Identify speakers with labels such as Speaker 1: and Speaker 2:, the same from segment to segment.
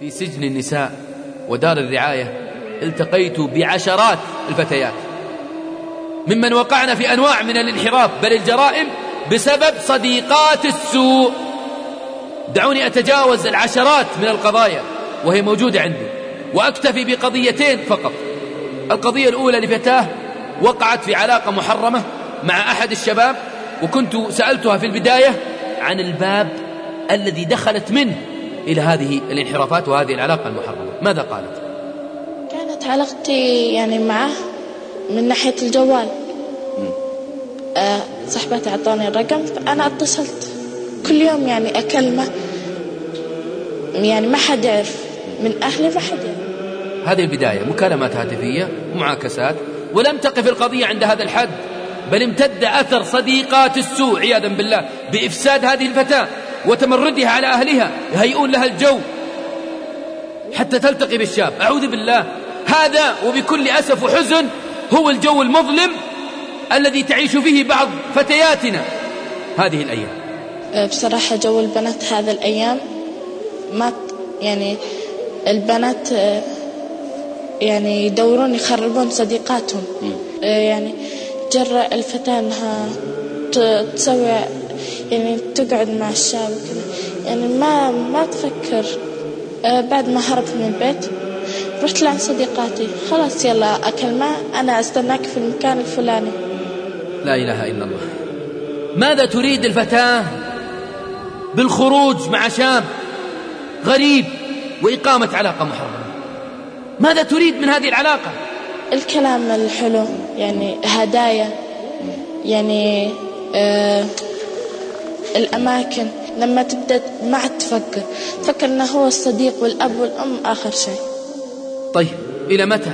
Speaker 1: في سجن النساء ودار الرعاية التقيت بعشرات الفتيات. ممن وقعن في أنواع من الانحراف بل الجرائم بسبب صديقات السوء. دعوني أتجاوز العشرات من القضايا وهي موجودة عندي وأكتفي بقضيتين فقط. القضية الأولى لفتاة وقعت في علاقة محرمة مع أحد الشباب وكنت سألتها في البداية عن الباب الذي دخلت منه. إلى هذه الانحرافات وهذه العلاقة المحرمة. ماذا قالت؟
Speaker 2: كانت علاقتي يعني معه من ناحية الجوال. أه صاحبتي أعطاني الرقم فأنا اتصلت. كل يوم يعني أكلمه. يعني ما حد يعرف. من أهلي ما حد يعرف.
Speaker 1: هذه البداية. مكالمات هاتفية ومعاكسات ولم تقف القضية عند هذا الحد بل امتد أثر صديقات السوء عياذا بالله بإفساد هذه الفتاة. وتمردها على أهلها يهيئون لها الجو. حتى تلتقي بالشاب. أعوذ بالله. هذا وبكل أسف وحزن هو الجو المظلم الذي تعيش فيه بعض فتياتنا. هذه الأيام.
Speaker 2: أه، بصراحة جو البنات هذا الأيام ما يعني البنات أه، يعني يدورون يخربون صديقاتهم. أه، يعني جرأ الفتاة أنها تسوي يعني تقعد مع الشاب وكذا. يعني ما ما تفكر. بعد ما هربت من البيت رحت لعند صديقاتي. خلاص يلا أكل ما أنا أستناك في المكان الفلاني.
Speaker 1: لا إله إلا الله. ماذا تريد الفتاة؟ بالخروج مع شاب غريب وإقامة علاقة محرمة. ماذا تريد من هذه العلاقة؟
Speaker 2: الكلام الحلو يعني هدايا. يعني آه الأماكن. لما تبدأ ما عاد تفكر. تفكر أنه هو الصديق والأب والأم آخر شيء.
Speaker 1: طيب إلى متى؟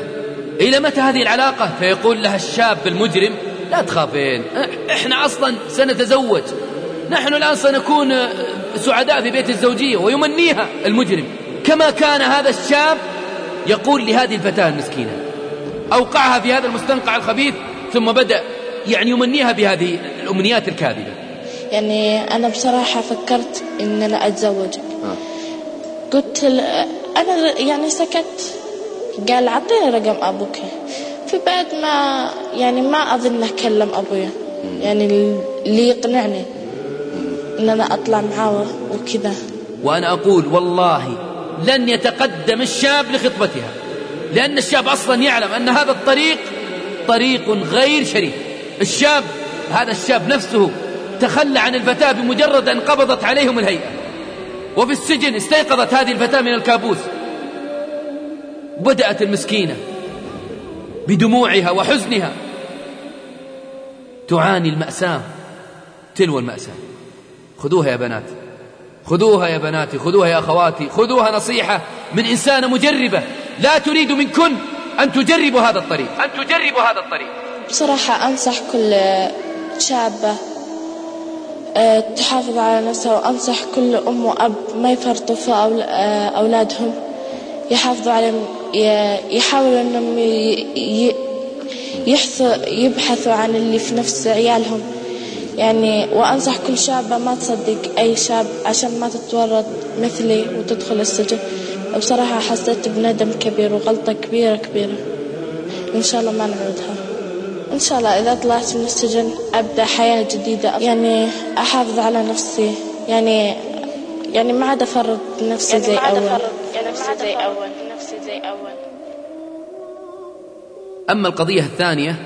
Speaker 1: إلى متى هذه العلاقة؟ فيقول لها الشاب المجرم لا تخافين إحنا أصلا سنتزوج. نحن الآن سنكون سعداء في بيت الزوجية ويمنيها المجرم. كما كان هذا الشاب يقول لهذه الفتاة المسكينة. أوقعها في هذا المستنقع الخبيث ثم بدأ يعني يمنيها بهذه الأمنيات الكاذبة.
Speaker 2: يعني أنا بصراحة فكرت إن أنا أتزوج. آه. قلت أنا يعني سكت. قال أعطيني رقم أبوك. في بعد ما يعني ما أظن أكلم أبويا. يعني اللي يقنعني إن أنا أطلع معاه وكذا.
Speaker 1: وأنا أقول والله لن يتقدم الشاب لخطبتها. لأن الشاب أصلا يعلم أن هذا الطريق طريق غير شريف. الشاب هذا الشاب نفسه تخلى عن الفتاة بمجرد أن قبضت عليهم الهيئة. وفي السجن استيقظت هذه الفتاة من الكابوس. بدأت المسكينة بدموعها وحزنها. تعاني المأساة تلو المأساة. خذوها يا بنات خذوها يا بناتي خذوها يا أخواتي خذوها نصيحة من إنسانة مجربة. لا تريد منكن أن تجربوا هذا الطريق. أن تجربوا هذا الطريق.
Speaker 2: بصراحة أنصح كل شابة تحافظ على نفسها وأنصح كل أم وأب ما يفرطوا في آه، أولادهم. يحافظوا عليهم يحاولوا أنهم يبحثوا عن اللي في نفس عيالهم. يعني وأنصح كل شابة ما تصدق أي شاب عشان ما تتورط مثلي وتدخل السجن. بصراحة حسيت بندم كبير وغلطة كبيرة كبيرة. إن شاء الله ما نعودها. إن شاء الله إذا طلعت من السجن أبدأ حياة جديدة. يعني أحافظ على نفسي. يعني يعني ما عاد أفرط نفسي يعني زي أول. يعني ما عاد زي أول. نفسي زي أول.
Speaker 1: أما القضية الثانية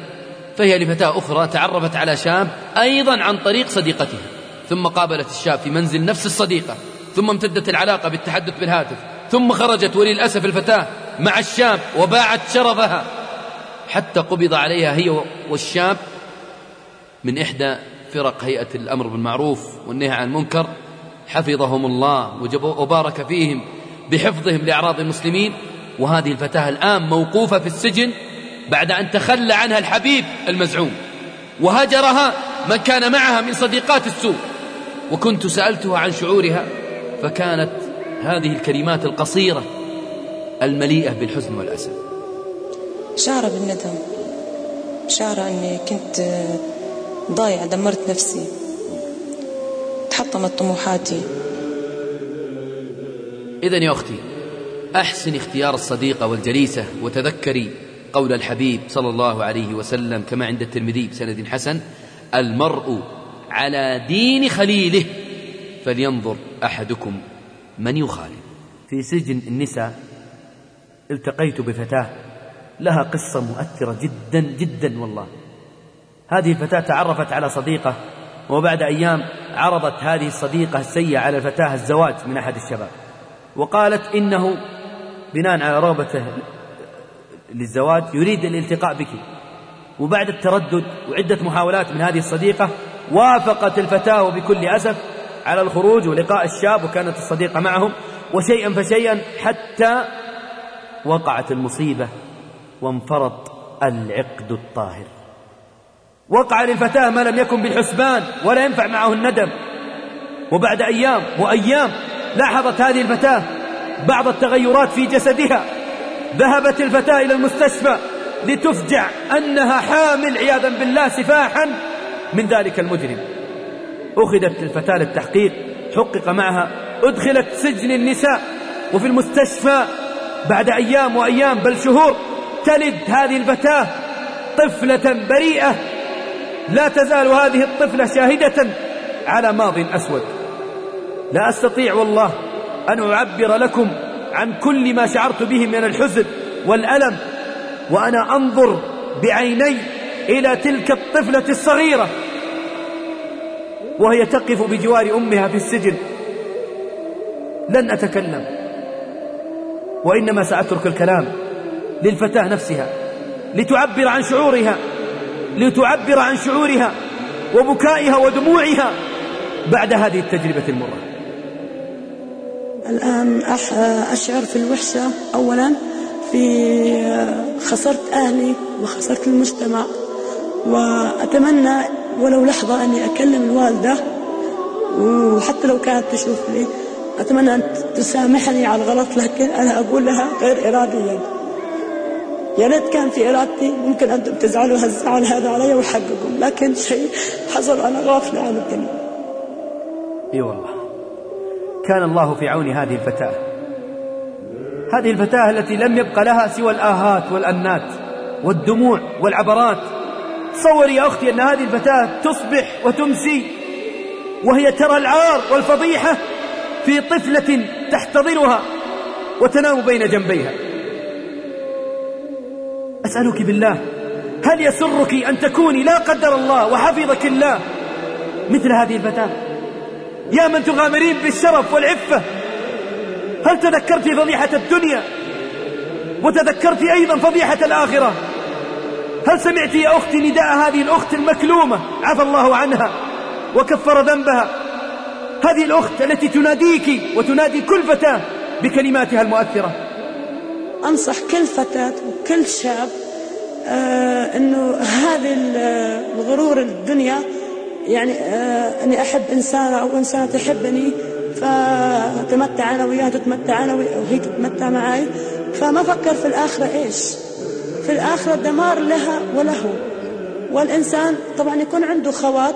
Speaker 1: فهي لفتاة أخرى تعرفت على شاب أيضا عن طريق صديقتها ثم قابلت الشاب في منزل نفس الصديقة ثم امتدت العلاقة بالتحدث بالهاتف ثم خرجت وللأسف الفتاة مع الشاب وباعت شرفها. حتى قبض عليها هي والشاب من إحدى فرق هيئة الأمر بالمعروف والنهي عن المنكر. حفظهم الله وبارك فيهم بحفظهم لأعراض المسلمين. وهذه الفتاة الآن موقوفة في السجن بعد أن تخلى عنها الحبيب المزعوم. وهجرها من كان معها من صديقات السوء. وكنت سألتها عن شعورها فكانت هذه الكلمات القصيرة المليئة بالحزن والأسى.
Speaker 3: شعر بالندم. شعر أني كنت ضايعة دمرت نفسي. تحطمت طموحاتي.
Speaker 1: إذا يا أختي
Speaker 4: أحسن اختيار الصديقة والجليسة وتذكري قول الحبيب صلى الله عليه وسلم كما عند الترمذي بسند حسن المرء على دين خليله فلينظر أحدكم من يخالف.
Speaker 1: في سجن النساء التقيت بفتاة لها قصة مؤثرة جدا جدا والله. هذه الفتاة تعرفت على صديقة وبعد أيام عرضت هذه الصديقة السيئة على الفتاة الزواج من أحد الشباب. وقالت إنه بناء على رغبته للزواج يريد الالتقاء بك. وبعد التردد وعدة محاولات من هذه الصديقة وافقت الفتاة بكل أسف على الخروج ولقاء الشاب وكانت الصديقة معهم. وشيئا فشيئا حتى وقعت المصيبة. وانفرط العقد الطاهر. وقع للفتاة ما لم يكن بالحسبان ولا ينفع معه الندم. وبعد أيام وأيام لاحظت هذه الفتاة بعض التغيرات في جسدها. ذهبت الفتاة إلى المستشفى لتفجع أنها حامل عياذا بالله سفاحا من ذلك المجرم. أخذت الفتاة للتحقيق حقق معها أدخلت سجن النساء وفي المستشفى بعد أيام وأيام بل شهور تلد هذه الفتاة طفلة بريئة. لا تزال هذه الطفلة شاهدة على ماض أسود. لا أستطيع والله أن أعبر لكم عن كل ما شعرت به من الحزن والألم وأنا أنظر بعيني إلى تلك الطفلة الصغيرة وهي تقف بجوار أمها في السجن. لن أتكلم وإنما سأترك الكلام. للفتاة نفسها لتعبر عن شعورها لتعبر عن شعورها وبكائها ودموعها بعد هذه التجربة المرة.
Speaker 5: الآن أشعر في الوحشة أولا في خسرت أهلي وخسرت المجتمع وأتمنى ولو لحظة أني أكلم الوالدة وحتى لو كانت تشوف لي أتمنى أن تسامحني على الغلط لكن أنا أقول لها غير إراديا. يا ريت كان في إرادتي ممكن أنتم تزعلوا هالزعل هذا علي وحقكم لكن شيء حصل أنا غافلة عن الدنيا.
Speaker 1: إي والله. كان الله في عون هذه الفتاة. هذه الفتاة التي لم يبق لها سوى الآهات والأنات والدموع والعبرات. تصوري يا أختي أن هذه الفتاة تصبح وتمسي وهي ترى العار والفضيحة في طفلة تحتضنها وتنام بين جنبيها. أسألك بالله هل يسرك أن تكوني لا قدر الله وحفظك الله مثل هذه الفتاة؟ يا من تغامرين بالشرف والعفة هل تذكرت فضيحة الدنيا؟ وتذكرت أيضا فضيحة الآخرة. هل سمعت يا أختي نداء هذه الأخت المكلومة عفى الله عنها وكفر ذنبها؟ هذه الأخت التي تناديك وتنادي كل فتاة بكلماتها المؤثرة.
Speaker 5: أنصح كل فتاة وكل شاب آه أنه هذه الغرور الدنيا يعني آه أني أحب إنسانة أو إنسانة تحبني فتمتع أنا وياها تتمتع أنا وهي تتمتع معي فما فكر في الآخرة إيش؟ في الآخرة دمار لها وله. والإنسان طبعا يكون عنده خوات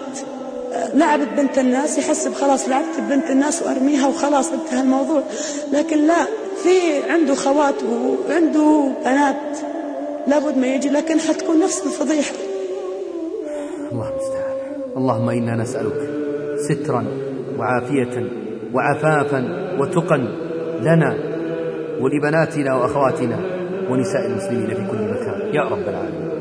Speaker 5: لعبت بنت الناس يحسب خلاص لعبت بنت الناس وأرميها وخلاص انتهى الموضوع. لكن لا في عنده خوات وعنده بنات لابد ما يجي لكن حتكون نفس الفضيحة.
Speaker 1: الله المستعان. اللهم إنا نسألك سترا وعافية وعفافا وتقا لنا ولبناتنا وأخواتنا ونساء المسلمين في كل مكان. يا رب العالمين.